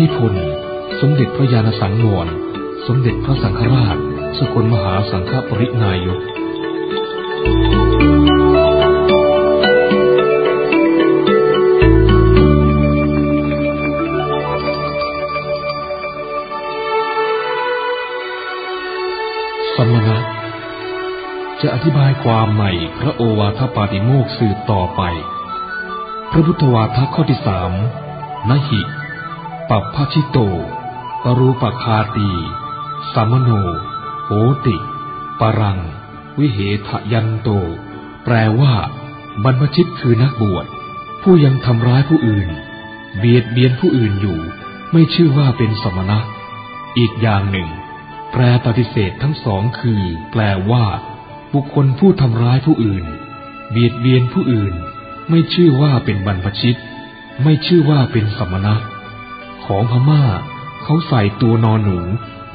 นิพนธ์ สมเด็จพระญาณสังวร สมเด็จพระสังฆราช สกลมหาสังฆปรินายกสมณะจะอธิบายความใหม่พระโอวาทปาติโมกข์สืบต่อไป พระพุทธวาทข้อที่สามนหิ ปัปพชิโต ปรูปคาตีสามโน โหติ ปรัง วิเหทยันโต แปลว่า บรรพชิตคือนักบวช ผู้ยังทำร้ายผู้อื่น เบียดเบียนผู้อื่นอยู่ ไม่ชื่อว่าเป็นสมณะ อีกอย่างหนึ่ง แปลปฏิเสธทั้งสองคือ แปลว่า บุคคลผู้ทำร้ายผู้อื่น เบียดเบียนผู้อื่น ไม่ชื่อว่าเป็นบรรพชิต ไม่ชื่อว่าเป็นสมณะ ของพม่า เขาใส่ตัวนอนหนู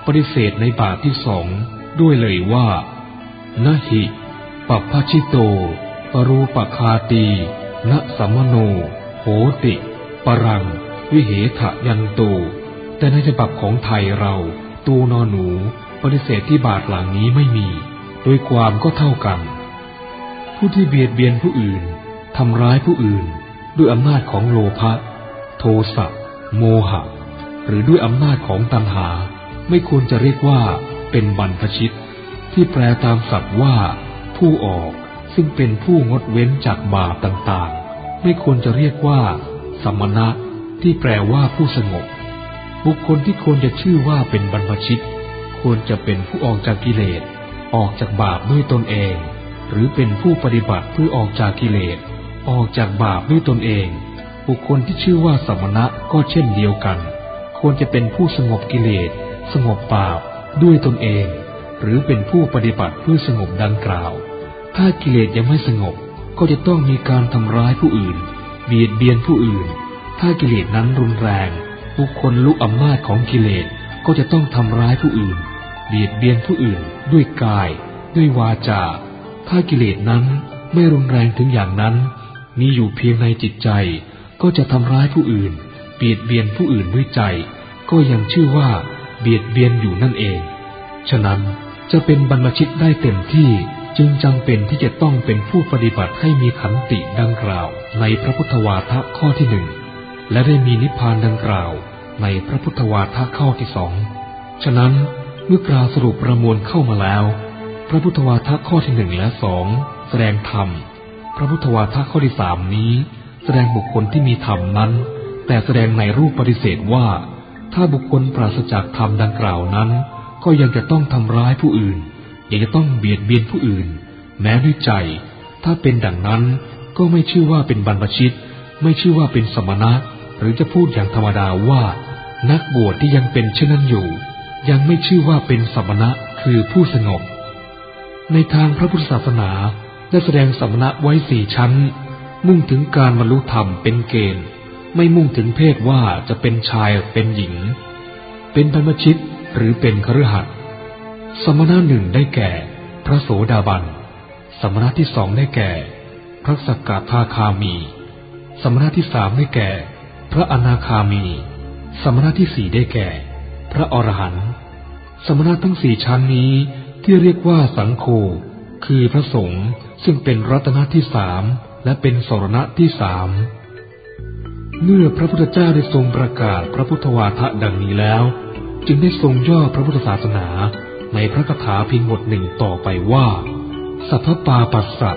ปฏิเสธในบาทที่สองด้วยเลยว่านหิปัปพชิโต ปรูปคาตีนะสัมมโน โหติ ปรัง วิเหทะยันโต แต่ในฉบับของไทยเรา ตัวนอนหนู ปฏิเสธที่บาทหลังนี้ไม่มี โดยความก็เท่ากัน ผู้ที่เบียดเบียนผู้อื่นทำร้ายผู้อื่น ด้วยอำนาจของโลภะโทสะ โมหะ หรือด้วยอำนาจของตัณหา ไม่ควรจะเรียกว่าเป็นบรรพชิต ที่แปลตามศัพท์ว่า ผู้ออกซึ่งเป็นผู้งดเว้นจากบาปต่างๆ ไม่ควรจะเรียกว่า สมณะ ที่แปลว่าผู้สงบ บุคคลที่ควรจะชื่อว่าเป็นบรรพชิต ควรจะเป็นผู้ออกจากกิเลส ออกจากบาปด้วยตนเอง หรือเป็นผู้ปฏิบัติเพื่อออกจากกิเลส ออกจากบาปด้วยตนเอง บุคคลที่ชื่อว่าสมณะก็เช่นเดียวกัน ควรจะเป็นผู้สงบกิเลส สงบบาปด้วยตนเอง หรือเป็นผู้ปฏิบัติเพื่อสงบดังกล่าว ถ้ากิเลสยังไม่สงบก็จะต้องมีการทำร้ายผู้อื่น เบียดเบียนผู้อื่น ถ้ากิเลสนั้นรุนแรง บุคคลลุกอำนาจของกิเลสก็จะต้องทำร้ายผู้อื่น เบียดเบียนผู้อื่น ด้วยกาย ด้วยวาจา ถ้ากิเลสนั้นไม่รุนแรงถึงอย่างนั้น มีอยู่เพียงในจิตใจ ก็จะทำร้ายผู้อื่น เบียดเบียนผู้อื่นด้วยใจ ก็ยังชื่อว่าเบียดเบียนอยู่นั่นเอง ฉะนั้นจะเป็นบรรพชิตได้เต็มที่จึงจำเป็นที่จะต้องเป็นผู้ปฏิบัติให้มีขันติดังกล่าว ในพระพุทธวาทะข้อที่หนึ่งและได้มีนิพพานดังกล่าว ในพระพุทธวาทะข้อที่สองฉะนั้นเมื่อกล่าวสรุปประมวลเข้ามาแล้ว พระพุทธวาทะข้อที่หนึ่งและสองแสดงธรรม พระพุทธวาทะข้อที่สามนี้ แสดงบุคคลที่มีธรรมนั้น แต่แสดงในรูปปฏิเสธว่า ถ้าบุคคลปราศจากธรรมดังกล่าวนั้น ก็ยังจะต้องทำร้ายผู้อื่น ยังจะต้องเบียดเบียนผู้อื่น แม้ด้วยใจ ถ้าเป็นดังนั้นก็ไม่ชื่อว่าเป็นบรรพชิต ไม่ชื่อว่าเป็นสมณะ หรือจะพูดอย่างธรรมดาว่า นักบวชที่ยังเป็นเช่นนั้นอยู่ ยังไม่ชื่อว่าเป็นสมณะคือผู้สงบ ในทางพระพุทธศาสนาได้แสดงสมณะไว้สี่ชั้น มุ่งถึงการบรรลุธรรมเป็นเกณฑ์ ไม่มุ่งถึงเพศว่าจะเป็นชายเป็นหญิง เป็นบรรพชิตหรือเป็นคฤหัสถ์สมณะหนึ่งได้แก่ พระโสดาบัน สมณะที่สองได้แก่ พระสกทาคามี สมณะที่สามได้แก่ พระอนาคามี สมณะที่สี่ได้แก่ พระอรหันต์สมณะทั้งสี่ชั้นนี้ที่เรียกว่าสังโฆคือพระสงฆ์ซึ่งเป็นรัตนที่สาม และเป็นสรณะที่สามเมื่อพระพุทธเจ้าได้ทรงประกาศพระพุทธวาทะดังนี้แล้ว จึงได้ทรงย่อพระพุทธศาสนาในพระคาถาเพียงบทหนึ่งต่อไปว่า สัพพปาปัสสะ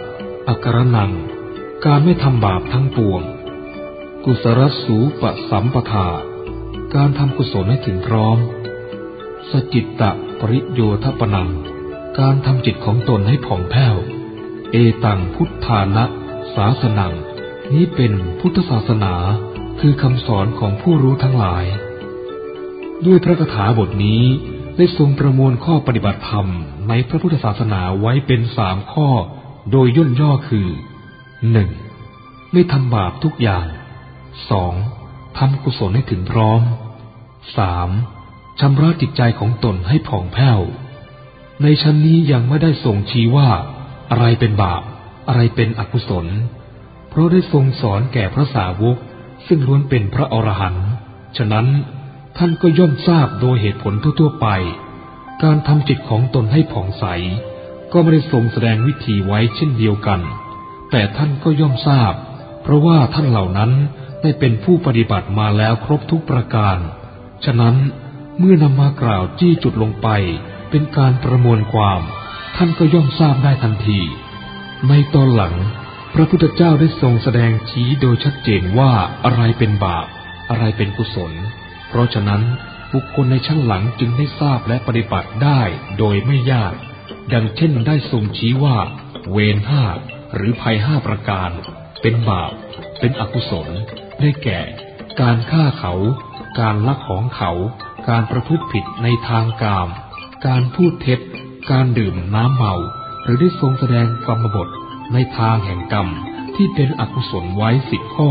อักรนัง การไม่ทำบาปทั้งปวง กุศลสูปสัมปทา การทำกุศลให้ถึงพร้อม สจิตตะปริโยทปนัง การทำจิตของตนให้ผ่องแผ้ว เอตังพุทธานะ ศาสนัง นี้เป็นพุทธศาสนาคือคำสอนของผู้รู้ทั้งหลาย ด้วยพระคาถาบทนี้ได้ทรงประมวลข้อปฏิบัติธรรมในพระพุทธศาสนาไว้เป็นสามข้อ โดยย่นย่อคือหนึ่งไม่ทำบาปทุกอย่างสองทำกุศลให้ถึงพร้อมสามชำระจิตใจของตนให้ผ่องแผ้ว ในชั้นนี้ยังไม่ได้ทรงชี้ว่าอะไรเป็นบาป อะไรเป็นอกุศล เพราะได้ทรงสอนแก่พระสาวก ซึ่งล้วนเป็นพระอรหันต์ฉะนั้นท่านก็ย่อมทราบโดยเหตุผลทั่วๆไป การทำจิตของตนให้ผ่องใส ก็ไม่ได้ทรงแสดงวิธีไว้เช่นเดียวกัน แต่ท่านก็ย่อมทราบ เพราะว่าท่านเหล่านั้นได้เป็นผู้ปฏิบัติมาแล้วครบทุกประการ ฉะนั้นเมื่อนำมากล่าวจี้จุดลงไป เป็นการประมวลความ ท่านก็ย่อมทราบได้ทันที ในตอนหลัง พระพุทธเจ้าได้ทรงแสดงชี้โดยชัดเจนว่าอะไรเป็นบาป อะไรเป็นกุศล เพราะฉะนั้นบุคคลในชั้นหลังจึงได้ทราบและปฏิบัติได้โดยไม่ยาก ดังเช่นได้ทรงชี้ว่า เวรห้าหรือภัยห้าประการ เป็นบาป เป็นอกุศล ได้แก่ การฆ่าเขา การลักของเขา การประพฤติผิดในทางกาม การพูดเท็จ การดื่มน้ำเมา หรือได้ทรงแสดงกรรมบทในทางแห่งกรรมที่เป็นอกุศลไว้สิบข้อ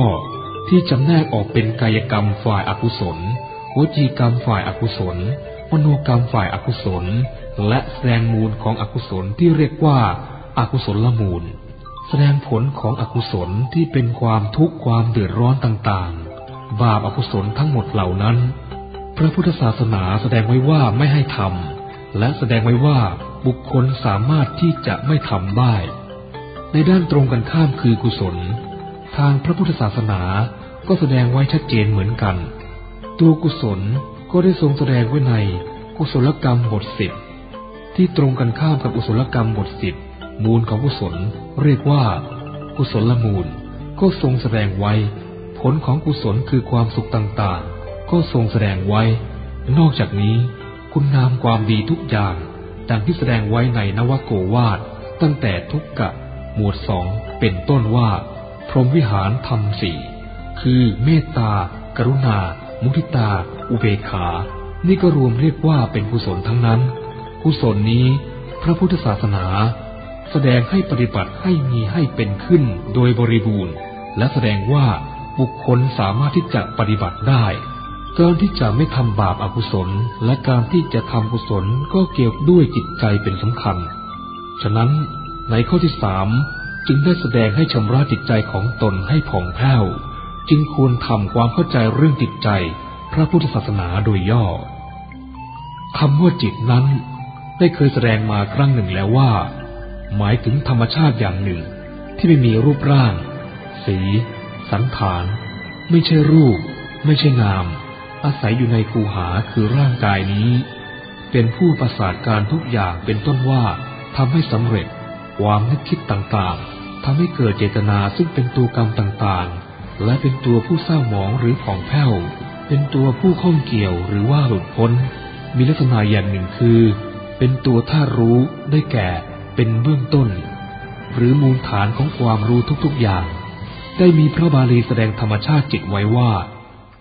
ที่จำแนกออกเป็นกายกรรมฝ่ายอากุศลวจีกรรมฝ่ายอากุศลมโนกรรมฝ่ายอากุศล และแสดงมูลของอกุศลที่เรียกว่าอากุศลละมูล แสดงผลของอกุศลที่เป็นความทุกข์ความเดือดร้อนต่างๆ บาปอากุศลทั้งหมดเหล่านั้น พระพุทธศาสนาแสดงไว้ว่าไม่ให้ทำและแสดงไว้ว่า บุคคลสามารถที่จะไม่ทำได้ ในด้านตรงกันข้ามคือกุศล ทางพระพุทธศาสนาก็แสดงไว้ชัดเจนเหมือนกัน ตัวกุศลก็ได้ทรงแสดงไว้ในกุศลกรรมบทสิบที่ตรงกันข้ามกับกุศลกรรมบทสิบมูลของกุศลเรียกว่า กุศลละมูล ก็ทรงแสดงไว้ ผลของกุศลคือความสุขต่างๆ ก็ทรงแสดงไว้ นอกจากนี้ คุณงามความดีทุกอย่าง ดังที่แสดงไว้ในนวโกวาทตั้งแต่ทุกกะหมวดสองเป็นต้นว่า พรหมวิหารธรรมสี่คือเมตตา กรุณา มุทิตา อุเบกขา นี่ก็รวมเรียกว่าเป็นกุศลทั้งนั้น กุศลนี้ พระพุทธศาสนา แสดงให้ปฏิบัติให้มีให้เป็นขึ้นโดยบริบูรณ์ และแสดงว่าบุคคลสามารถที่จะปฏิบัติได้ การที่จะไม่ทำบาปอากุศล และการที่จะทำกุศลก็เกี่ยวด้วยจิตใจเป็นสำคัญ ฉะนั้นในข้อที่สามจึงได้แสดงให้ชำระจิตใจของตนให้ผ่องแผ้ว จึงควรทำความเข้าใจเรื่องจิตใจ พระพุทธศาสนาโดยย่อคำว่าจิตนั้น ได้เคยแสดงมาครั้งหนึ่งแล้วว่า หมายถึงธรรมชาติอย่างหนึ่ง ที่ไม่มีรูปร่าง สี สังขารไม่ใช่รูป ไม่ใช่งาม อาศัยอยู่ในคูหาคือร่างกายนี้ เป็นผู้ประสาทการทุกอย่างเป็นต้นว่าทำให้สำเร็จ ความนึกคิดต่างๆทำให้เกิดเจตนาซึ่งเป็นตัวกรรมต่างๆ และเป็นตัวผู้เศร้าหมองหรือผ่องแผ้ว เป็นตัวผู้ข้องเกี่ยวหรือว่าหลุดพ้น มีลักษณะอย่างหนึ่งคือ เป็นตัวท่ารู้ได้แก่ เป็นเบื้องต้น หรือมูลฐานของความรู้ทุกๆอย่าง ได้มีพระบาลีแสดงธรรมชาติจิตไว้ว่า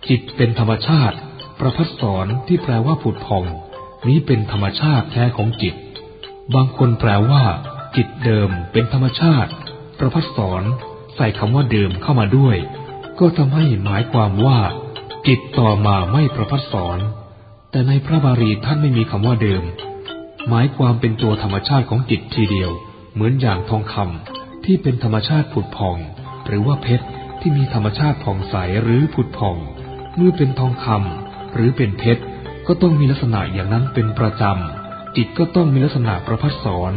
จิตเป็นธรรมชาติ ประพัดสอนที่แปลว่าผุดพอง นี้เป็นธรรมชาติแท้ของจิต บางคนแปลว่า จิตเดิมเป็นธรรมชาติ ประพัดสอนใส่คำว่าเดิมเข้ามาด้วย ก็ทำให้หมายความว่า จิตต่อมาไม่ประพัดสอนแต่ในพระบาลีท่านไม่มีคำว่าเดิม หมายความเป็นตัวธรรมชาติของจิตทีเดียว เหมือนอย่างทองคำที่เป็นธรรมชาติผุดพอง หรือว่าเพชรที่มีธรรมชาติผ่องใสหรือผุดพอง เมื่อเป็นทองคำหรือเป็นเพชรก็ต้องมีลักษณะอย่างนั้นเป็นประจำ จิตก็ต้องมีลักษณะประพัดสอน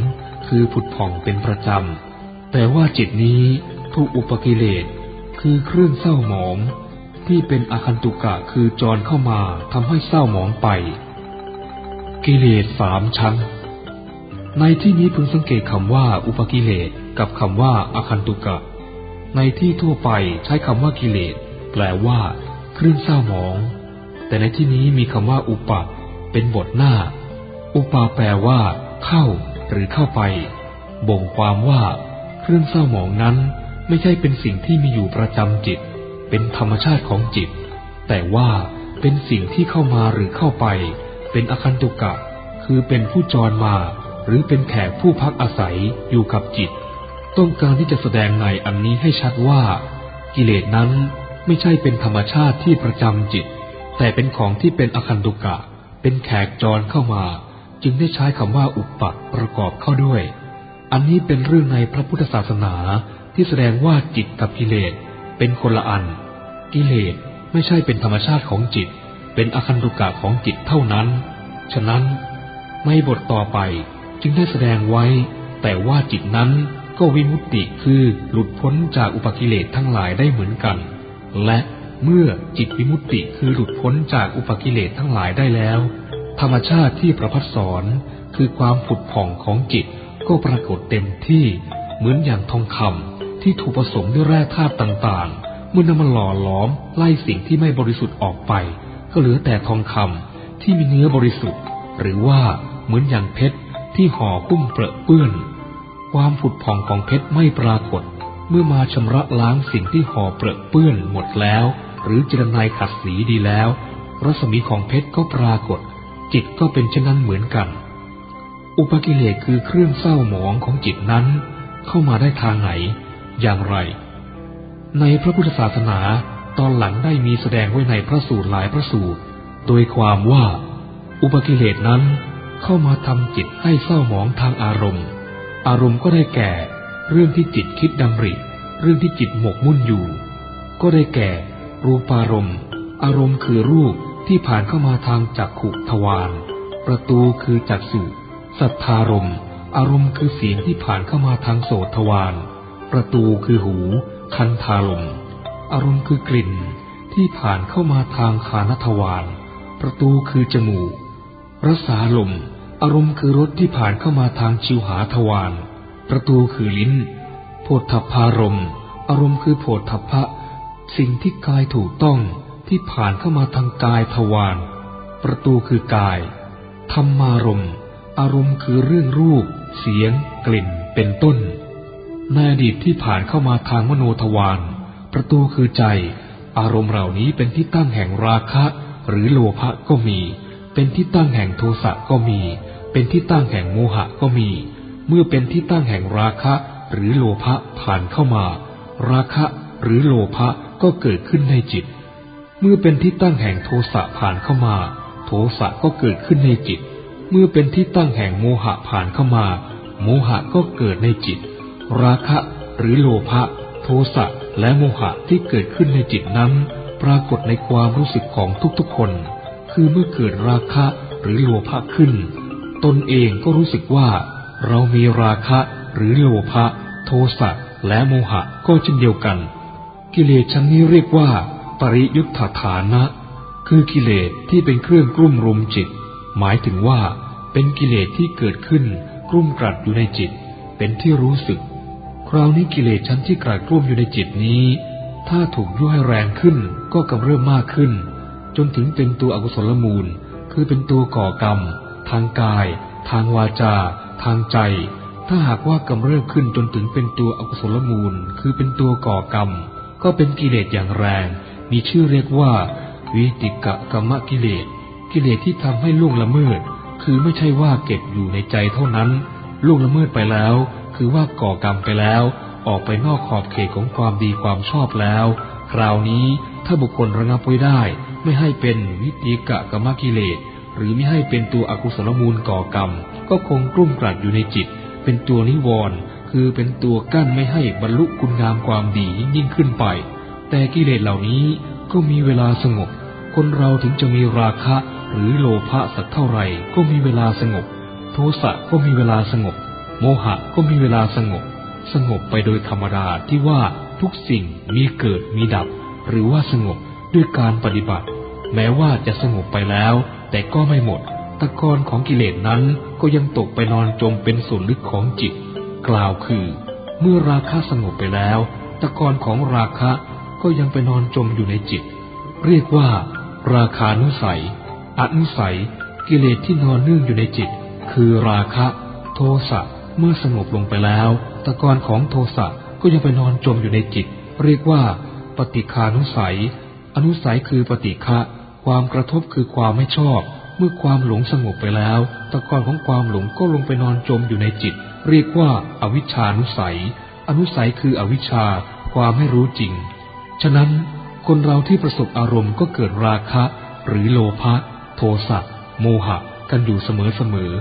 คือผุดผ่องเป็นประจำ แต่ว่าจิตนี้ถูกอุปกิเลสคือเครื่องเศร้าหมอง ที่เป็นอาคันตุกะคือจรเข้ามาทำให้เศร้าหมองไป กิเลสสามชั้น ในที่นี้พึงสังเกตคำว่าอุปกิเลสกับคำว่าอาคันตุกะ ในที่ทั่วไปใช้คำว่ากิเลสแปลว่า เครื่องเศร้าหมอง แต่ในที่นี้มีคำว่าอุปะเป็นบทหน้า อุปาแปลว่า เข้า หรือเข้าไป บ่งความว่า เครื่องเศร้าหมองนั้นไม่ใช่เป็นสิ่งที่มีอยู่ประจำจิต เป็นธรรมชาติของจิต แต่ว่าเป็นสิ่งที่เข้ามาหรือเข้าไป เป็นอคันตุกะ คือเป็นผู้จรมา หรือเป็นแขกผู้พักอาศัยอยู่กับจิต ต้องการที่จะแสดงในอันนี้ให้ชัดว่า กิเลสนั้น ไม่ใช่เป็นธรรมชาติที่ประจำจิต แต่เป็นของที่เป็นอคันตุกะ เป็นแขกจรเข้ามา จึงได้ใช้คำว่าอุปปักประกอบเข้าด้วย อันนี้เป็นเรื่องในพระพุทธศาสนาที่แสดงว่าจิตกับกิเลสเป็นคนละอัน กิเลสไม่ใช่เป็นธรรมชาติของจิต เป็นอคันตุกะของจิตเท่านั้น ฉะนั้นในบทต่อไปจึงได้แสดงไว้ แต่ว่าจิตนั้นก็วิมุตติคือหลุดพ้นจากอุปกิเลสทั้งหลายได้เหมือนกัน และเมื่อจิตวิมุตติคือหลุดพ้นจากอุปกิเลสทั้งหลายได้แล้ว ธรรมชาติที่ประพัดสอนคือความผุดผ่องของจิตก็ปรากฏเต็มที่เหมือนอย่างทองคำที่ถูกผสมด้วยแร่ธาตุต่างๆ เมื่อนำมาหล่อหลอมไล่สิ่งที่ไม่บริสุทธิ์ออกไป ก็เหลือแต่ทองคำที่มีเนื้อบริสุทธิ์ หรือว่าเหมือนอย่างเพชรที่ห่อปุ้มเปรอะเปื้อน ความผุดผ่องของเพชรไม่ปรากฏ เมื่อมาชำระล้างสิ่งที่ห่อเปรอะเปื้อนหมดแล้ว หรือเจรนายขัดสีดีแล้ว รัศมีของเพชรก็ปรากฏ จิตก็เป็นเช่นนั้นเหมือนกัน อุปกิเลสคือเครื่องเศร้าหมองของจิตนั้น เข้ามาได้ทางไหน อย่างไร ในพระพุทธศาสนาตอนหลังได้มีแสดงไว้ในพระสูตรหลายพระสูตร โดยความว่า อุปกิเลสนั้นเข้ามาทำจิตให้เศร้าหมองทางอารมณ์ อารมณ์ก็ได้แก่ เรื่องที่จิตคิดดำริ เรื่องที่จิตหมกมุ่นอยู่ ก็ได้แก่ รูปารมณ์อารมณ์คือรูปที่ผ่านเข้ามาทางจักขุทวาร ประตูคือจักสุสัทธารมณ์อารมณ์คือเสียงที่ผ่านเข้ามาทางโสตทวาร ประตูคือหู คันธารมณ์อารมณ์คือกลิ่น ที่ผ่านเข้ามาทางคานทวาร ประตูคือจมูก รสาลมณ์อารมณ์คือรสที่ผ่านเข้ามาทางชิวหาทวาร ประตูคือลิ้น โพธพารมอารมณ์คือโพธพะ สิ่งที่กายถูกต้องที่ผ่านเข้ามาทางกายทวาร ประตูคือกาย ธรรมารมอารมณ์คือเรื่องรูป เสียง กลิ่น เป็นต้น ในอดีตที่ผ่านเข้ามาทางมโนทวาร ประตูคือใจ อารมณ์เหล่านี้เป็นที่ตั้งแห่งราคะ หรือโลภะก็มี เป็นที่ตั้งแห่งโทสะก็มี เป็นที่ตั้งแห่งโมหะก็มี เมื่อเป็นที่ตั้งแห่งราคะหรือโลภะผ่านเข้ามา ราคะหรือโลภะก็เกิดขึ้นในจิต เมื่อเป็นที่ตั้งแห่งโทสะผ่านเข้ามา โทสะก็เกิดขึ้นในจิต เมื่อเป็นที่ตั้งแห่งโมหะผ่านเข้ามา โมหะก็เกิดในจิต ราคะหรือโลภะโทสะและโมหะที่เกิดขึ้นในจิตนั้น ปรากฏในความรู้สึกของทุกๆคน คือเมื่อเกิดราคะหรือโลภะขึ้น ตนเองก็รู้สึกว่า เรามีราคะหรือโลภะโทสะและโมหะก็เช่นเดียวกัน กิเลสชั้นนี้เรียกว่า ปริยุทธฐานะ คือกิเลสที่เป็นเครื่องกลุ่มรุมจิต หมายถึงว่า เป็นกิเลสที่เกิดขึ้นกลุ่มกรัดอยู่ในจิต เป็นที่รู้สึก คราวนี้กิเลสชั้นที่กรัดกลุ่มอยู่ในจิตนี้ ถ้าถูกยุ่ให้แรงขึ้นก็กำเริบมากขึ้น จนถึงเป็นตัวอกุศลมูล คือเป็นตัวก่อกรรม ทางกาย ทางวาจา ทางใจ ถ้าหากว่ากำเริบขึ้นจนถึงเป็นตัวอกุศลมูล คือเป็นตัวก่อกรรม ก็เป็นกิเลสอย่างแรง มีชื่อเรียกว่า วิติกะกรรมกิเลส กิเลสที่ทำให้ล่วงละเมิด คือไม่ใช่ว่าเก็บอยู่ในใจเท่านั้น ล่วงละเมิดไปแล้ว คือว่าก่อกรรมไปแล้ว ออกไปนอกขอบเขตของความดีความชอบแล้ว คราวนี้ถ้าบุคคลระงับไว้ได้ ไม่ให้เป็นวิติกะกรรมกิเลส หรือไม่ให้เป็นตัวอกุศลมูลก่อกรรม ก็คงกลุ่มกลัดอยู่ในจิต เป็นตัวนิวรณ์คือเป็นตัวกั้นไม่ให้บรรลุคุณงามความดียิ่งขึ้นไป แต่กิเลสเหล่านี้ก็มีเวลาสงบ คนเราถึงจะมีราคะ หรือโลภะสักเท่าไหร่ก็มีเวลาสงบ โทสะก็มีเวลาสงบ โมหะก็มีเวลาสงบ สงบไปโดยธรรมดาที่ว่าทุกสิ่งมีเกิดมีดับ หรือว่าสงบด้วยการปฏิบัติ แม้ว่าจะสงบไปแล้ว แต่ก็ไม่หมด ตะกอนของกิเลสนั้นก็ยังตกไปนอนจมเป็นส่วนลึกของจิต กล่าวคือ เมื่อราคะสงบไปแล้ว ตะกอนของราคะก็ยังไปนอนจมอยู่ในจิต เรียกว่า ราคานุสัยอนุสัย กิเลสที่นอนเนื่องอยู่ในจิต คือราคะ โทสะเมื่อสงบลงไปแล้ว ตะกอนของโทสะก็ยังไปนอนจมอยู่ในจิต เรียกว่า ปฏิคานุสัย อนุสัยคือปฏิฆะ ความกระทบคือความไม่ชอบ เมื่อความหลงสงบไปแล้ว ตะกอนของความหลงก็ลงไปนอนจมอยู่ในจิต เรียกว่าอาวิชชานุสัย อนุสัยคืออวิชชา ความไม่รู้จริง ฉะนั้นคนเราที่ประสบอารมณ์ก็เกิดราคะ หรือโลภะโทสะโมหะ กันอยู่เสมอเสมอ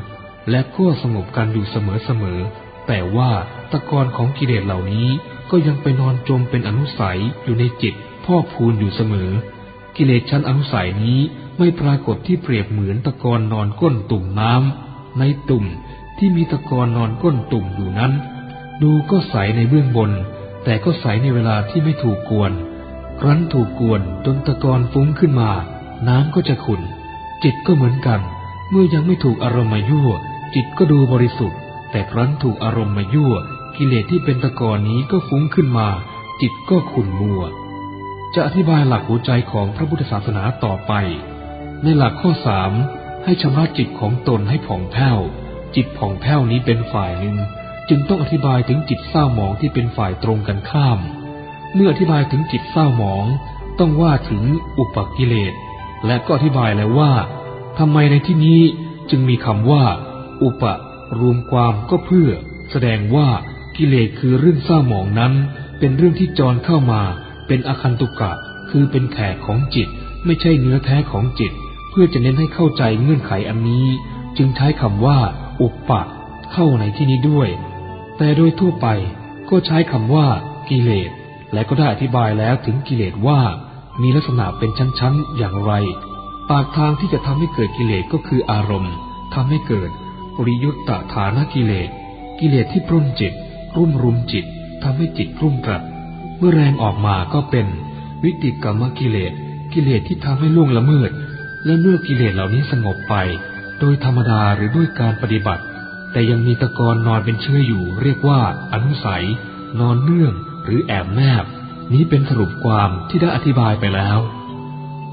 และก็สงบกันอยู่เสมอเสมอแต่ว่าตตะกอนของกิเลสเหล่านี้ก็ยังไปนอนจมเป็นอนุสัยอยู่ในจิตพ่อพูนอยู่เสมอ กิเลสชั้นอนุสัยนี้ไม่ปรากฏที่เปรียบเหมือนตะกอนนอนก้นตุ่มน้ำในตุ่มที่มีตะกอนนอนก้นตุ่มอยู่นั้น ดูก็ใสในเบื้องบน แต่ก็ใสในเวลาที่ไม่ถูกกวน ครั้นถูกกวนจนตะกอนฟุ้งขึ้นมา น้ำก็จะขุ่นจิตก็เหมือนกัน เมื่อยังไม่ถูกอารมณ์มายั่ว จิตก็ดูบริสุทธิ์ แต่ครั้นถูกอารมณ์มายั่ว กิเลสที่เป็นตะกอนนี้ก็ฟุ้งขึ้นมา จิตก็ขุ่นมัว จะอธิบายหลักหัวใจของพระพุทธศาสนาต่อไป ในหลักข้อสามให้ชำระจิตของตนให้ผ่องแผ้ว จิตผ่องแผ้วนี้เป็นฝ่ายหนึ่ง จึงต้องอธิบายถึงจิตเศร้าหมองที่เป็นฝ่ายตรงกันข้าม เมื่ออธิบายถึงจิตเศร้าหมอง ต้องว่าถึงอุปกิเลส และก็อธิบายแล้วว่าทำไมในที่นี้จึงมีคำว่า อุปรวมความก็เพื่อ แสดงว่ากิเลสคือเรื่องเศร้าหมองนั้น เป็นเรื่องที่จรเข้ามา เป็นอคันตุกะ คือเป็นแขกของจิต ไม่ใช่เนื้อแท้ของจิต เพื่อจะเน้นให้เข้าใจเงื่อนไขอันนี้ จึงใช้คำว่า อุปปะ เข้าในที่นี้ด้วย แต่โดยทั่วไปก็ใช้คำว่ากิเลส และก็ได้อธิบายแล้วถึงกิเลสว่า มีลักษณะเป็นชั้นๆอย่างไร ปากทางที่จะทำให้เกิดกิเลสก็คืออารมณ์ทำให้เกิดปริยุตตฐานกิเลส กิเลสที่ปรุนจิตรุ่มรุมจิตทำให้จิตรุ่มกรัด เมื่อแรงออกมาก็เป็นวิติกรรมกิเลส กิเลสที่ทำให้ล่วงละเมิด และเมื่อกิเลสเหล่านี้สงบไป โดยธรรมดาหรือด้วยการปฏิบัติ แต่ยังมีตะกอนนอนเป็นเชื้ออยู่ เรียกว่า อนุสัย นอนเนื่อง หรือแอบแนบ นี้เป็นสรุปความที่ได้อธิบายไปแล้ว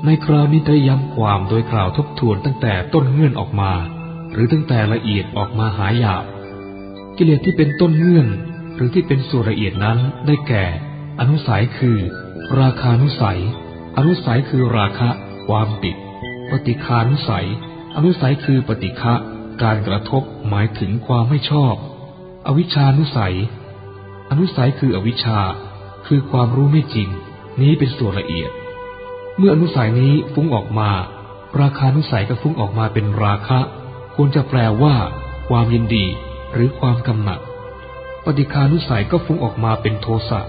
ในคราวนี้ได้ย้ำความโดยกล่าวทบทวนตั้งแต่ต้นเงื่อนออกมา หรือตั้งแต่ละเอียดออกมาหายาบ กิเลสที่เป็นต้นเงื่อน หรือที่เป็นส่วนละเอียดนั้นได้แก่ อนุสัยคือ ราคานุสัย อนุสัยคือราคะ ความติด ปฏิคานุสัย อนุสัยคือปฏิฆะการกระทบหมายถึงความไม่ชอบ อวิชานุสัย อนุสัยคืออวิชชา คือความรู้ไม่จริง นี้เป็นส่วนละเอียด เมื่ออนุสัยนี้ฟุ้งออกมา ราคานุสัยก็ฟุ้งออกมาเป็นราคะ ควรจะแปลว่า ความยินดี หรือความกำหนัด ปฏิคานุสัยก็ฟุ้งออกมาเป็นโทสะ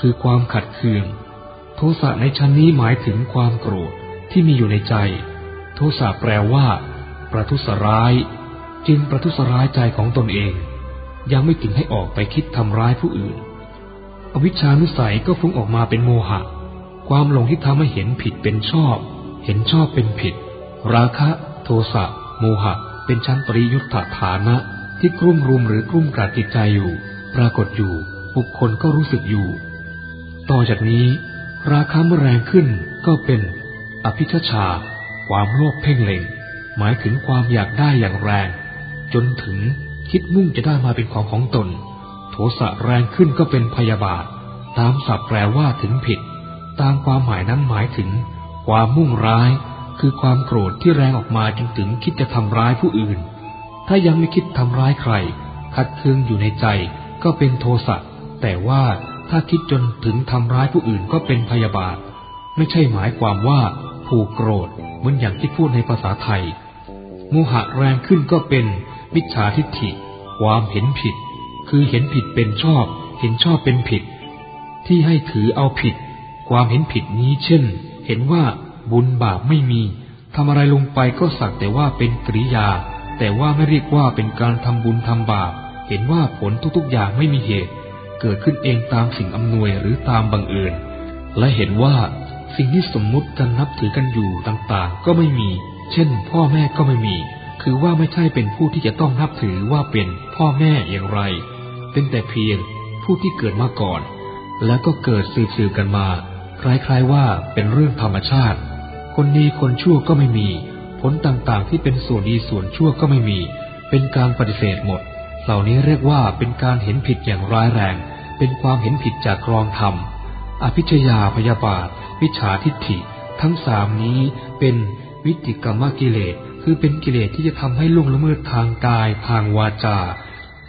คือความขัดเคือง โทสะในชั้นนี้หมายถึงความโกรธที่มีอยู่ในใจ โทสะแปลว่า ประทุษร้าย จึงประทุษร้ายใจของตนเอง ยังไม่ถึงให้ออกไปคิดทำร้ายผู้อื่น อวิชชานุสัยก็ฟุ้งออกมาเป็นโมหะ ความหลงที่ทำให้เห็นผิดเป็นชอบ เห็นชอบเป็นผิด ราคะ โทสะโมหะ เป็นชั้นปริยุทธฐานะที่กลุ่มรุมหรือกลุ่มกราดจิตใจอยู่ ปรากฏอยู่ บุคคลก็รู้สึกอยู่ ต่อจากนี้ ราคะเมื่อแรงขึ้นก็เป็นอภิชฌาความโลภเพ่งเล็ง หมายถึงความอยากได้อย่างแรง จนถึงคิดมุ่งจะได้มาเป็นของของตน โทสะแรงขึ้นก็เป็นพยาบาท ตามศัพท์แปลว่าถึงผิด ตามความหมายนั้นหมายถึง ความมุ่งร้าย คือความโกรธที่แรงออกมาจนถึงคิดจะทำร้ายผู้อื่น ถ้ายังไม่คิดทำร้ายใคร คัดเคืองอยู่ในใจก็เป็นโทสะแต่ว่า ถ้าคิดจนถึงทำร้ายผู้อื่นก็เป็นพยาบาท ไม่ใช่หมายความว่าผูกโกรธเหมือนอย่างที่พูดในภาษาไทย โมหะแรงขึ้นก็เป็นมิจฉาทิฏฐิ ความเห็นผิด คือเห็นผิดเป็นชอบ เห็นชอบเป็นผิด ที่ให้ถือเอาผิด ความเห็นผิดนี้เช่น เห็นว่าบุญบาปไม่มีทำอะไรลงไปก็สักแต่ว่าเป็นกริยา แต่ว่าไม่เรียกว่าเป็นการทำบุญทำบาป เห็นว่าผลทุกๆอย่างไม่มีเหตุ เกิดขึ้นเองตามสิ่งอำนวยหรือตามบังเอิญ และเห็นว่าสิ่งที่สมมุติกันนับถือกันอยู่ต่างๆ ก็ไม่มี เช่น พ่อแม่ก็ไม่มี คือว่าไม่ใช่เป็นผู้ที่จะต้องนับถือว่าเป็นพ่อแม่อย่างไร เป็นแต่เพียงผู้ที่เกิดมาก่อน แล้วก็เกิดสืบๆกันมา คล้ายๆว่าเป็นเรื่องธรรมชาติ คนดีคนชั่วก็ไม่มี ผลต่างๆที่เป็นส่วนดีส่วนชั่วก็ไม่มี เป็นการปฏิเสธหมด เหล่านี้เรียกว่าเป็นการเห็นผิดอย่างร้ายแรง เป็นความเห็นผิดจากกรองธรรม อภิชยาพยาบาท วิชาทิฏฐิ ทั้งสามนี้เป็นวิติกรรมกิเลส คือเป็นกิเลสที่จะทำให้ล่วงละเมิดทางกายทางวาจา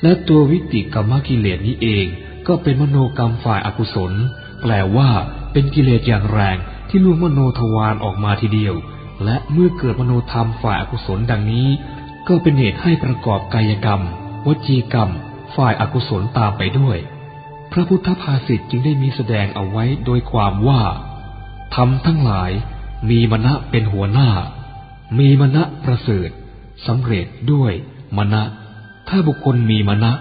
และตัววิติกรรมกิเลสนี้เอง ก็เป็นมโนกรรมฝ่ายอกุศล แปลว่า เป็นกิเลสอย่างแรงที่ล่วงมโนทวารออกมาทีเดียว และเมื่อเกิดมโนธรรมฝ่ายอกุศลดังนี้ ก็เป็นเหตุให้ประกอบกายกรรม วจีกรรม ฝ่ายอากุศลตามไปด้วย พระพุทธภาษิตจึงได้มีแสดงเอาไว้โดยความว่าทำทั้งหลายมีมณะเป็นหัวหน้า มีมณะประเสริฐสำเร็จด้วยมณะ ถ้าบุคคลมีมณะ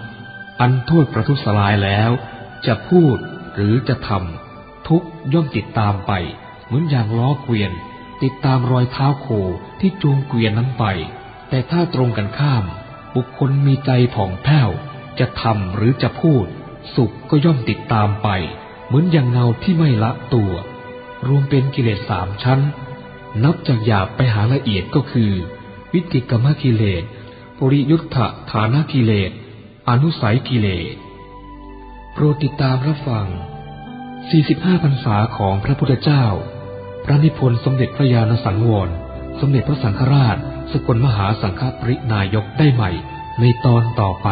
อันโทษประทุษลายแล้ว จะพูดหรือจะทำทุกย่อมติดตามไป เหมือนอย่างล้อเกวียน ติดตามรอยเท้าโคที่จูงเกวียนนั้นไป แต่ถ้าตรงกันข้าม บุคคลมีใจผ่องแผ้ว จะทำหรือจะพูด สุขก็ย่อมติดตามไป เหมือนอย่างเงาที่ไม่ละตัว รวมเป็นกิเลสสามชั้น นับจากหยาบไปหาละเอียดก็คือ วิติกรรมกิเลสปริยุทธะฐานกิเลส อนุสัยกิเลส โปรดติดตามรับฟัง 45พรรษาของพระพุทธเจ้า พระนิพนธ์สมเด็จพระญาณสังวร สมเด็จพระสังฆราช สกลมหาสังฆปรินายกได้ใหม่ในตอนต่อไป